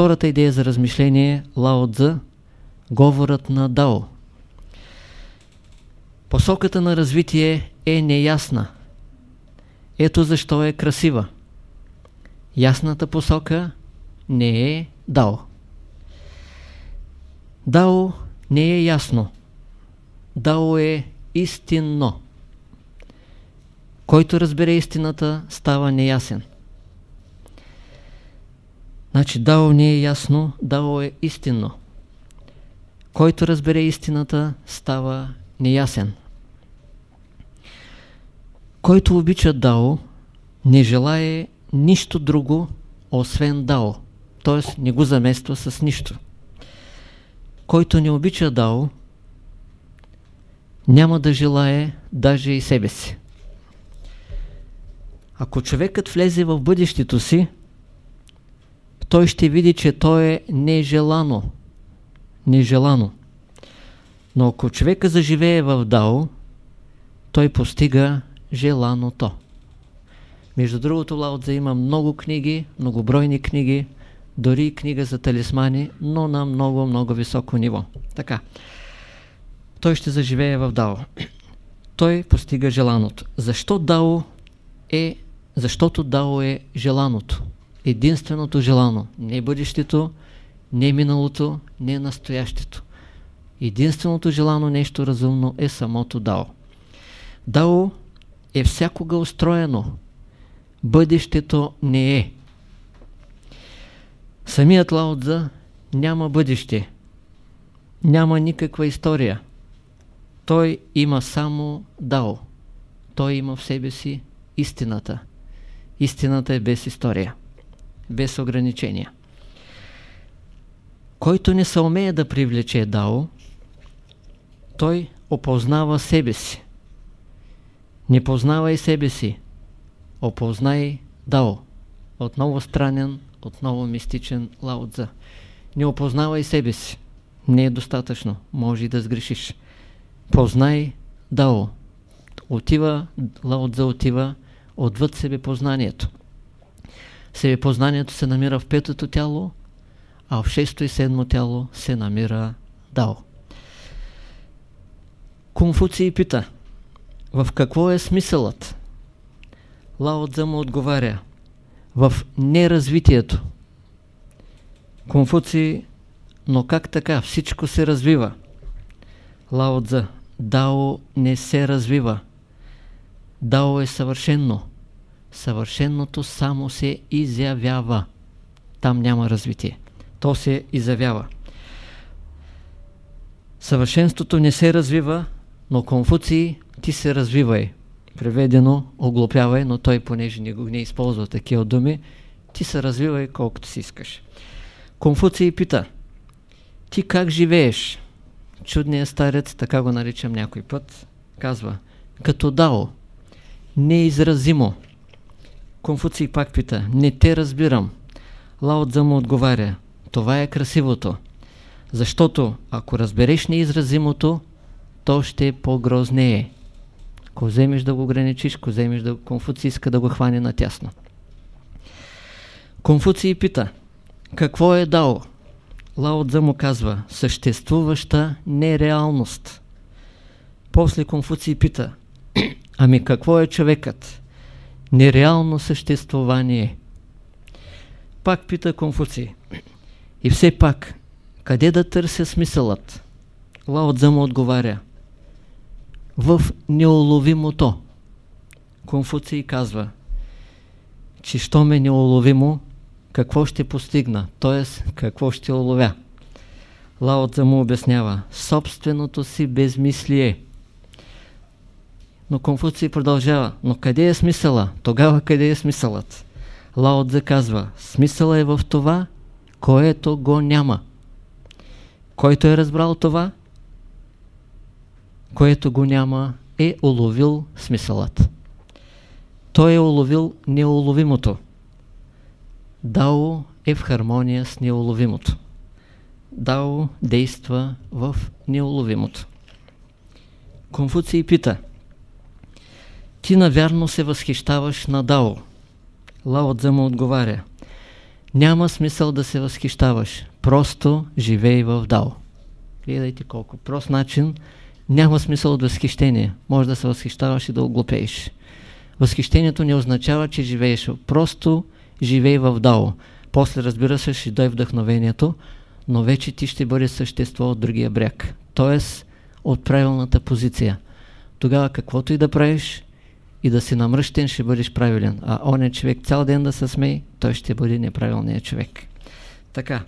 втората идея за размишление Лао Цзъ, говорът на Дао. Посоката на развитие е неясна. Ето защо е красива. Ясната посока не е Дао. Дао не е ясно. Дао е истинно. Който разбере истината, става неясен. Значи Дао не е ясно, Дао е истинно. Който разбере истината, става неясен. Който обича Дао, не желае нищо друго, освен Дао. Т.е. не го замества с нищо. Който не обича Дао, няма да желае даже и себе си. Ако човекът влезе в бъдещето си, той ще види, че то е нежелано. Нежелано. Но ако човека заживее в Дао, той постига желаното. Между другото, Лаотза има много книги, многобройни книги, дори книга за талисмани, но на много, много високо ниво. Така. Той ще заживее в Дао. Той постига желаното. Защо Дао е защото Дао е желаното. Единственото желано. Не бъдещето, не миналото, не настоящето. Единственото желано нещо разумно е самото Дао. Дао е всякога устроено. Бъдещето не е. Самият Лаотза няма бъдеще. Няма никаква история. Той има само Дао. Той има в себе си истината. Истината е без история, без ограничения. Който не се умее да привлече Дао, той опознава себе си. Не познавай себе си, опознай Дао. Отново странен, отново мистичен Лаотза. Не опознавай себе си. Не е достатъчно. Може и да сгрешиш. Познай Дао. Отива, Лаотза отива отвъд себепознанието. Себепознанието се намира в петото тяло, а в шесто и седмо тяло се намира Дао. Конфуций пита, в какво е смисълът? Лао Цзъ му отговаря, в неразвитието. Конфуций, но как така? Всичко се развива. Лао Цзъ, Дао не се развива. Дао е съвършенно съвършенното само се изявява. Там няма развитие. То се изявява. Съвършенството не се развива, но Конфуций ти се развивай. Преведено оглупявай, но той, понеже не, го, не използва такива думи, ти се развивай колкото си искаш. Конфуций пита, ти как живееш? Чудният старец, така го наричам някой път, казва, като дао, неизразимо. Конфуций пак пита, не те разбирам. Лао Цзъ му отговаря, това е красивото. Защото ако разбереш неизразимото, то ще по-грознее. Ако вземеш да го ограничиш, ако вземеш да Конфуций иска да го хване натясно. Конфуций пита, какво е дао? Лао Цзъ му казва, съществуваща нереалност. После Конфуций пита, ами какво е човекът? Нереално съществувание. Пак пита Конфуций. И все пак, къде да търся смисълът? Лао му отговаря. В неуловимото. Конфуций казва, че щом е неуловимо, какво ще постигна, т.е. какво ще уловя. Лао му обяснява, собственото си безмислие. Но Конфуций продължава. Но къде е смисъла? Тогава къде е смисълът? Лао Цзэ казва, смисъла е в това, което го няма. Който е разбрал това, което го няма, е уловил смисълът. Той е уловил неуловимото. Дао е в хармония с неуловимото. Дао действа в неуловимото. Конфуций пита – ти навярно се възхищаваш на Дао. Лао му отговаря. Няма смисъл да се възхищаваш. Просто живей в дао. Гледайте колко прост начин. Няма смисъл от възхищение. Може да се възхищаваш и да оглупееш. Възхищението не означава, че живееш. Просто живей в дао. После, разбира се, ще дай вдъхновението, но вече ти ще бъде същество от другия бряг. Тоест, от правилната позиция. Тогава каквото и да правиш, и да си намръщен, ще бъдеш правилен. А он е човек цял ден да се смей, той ще бъде неправилният човек. Така,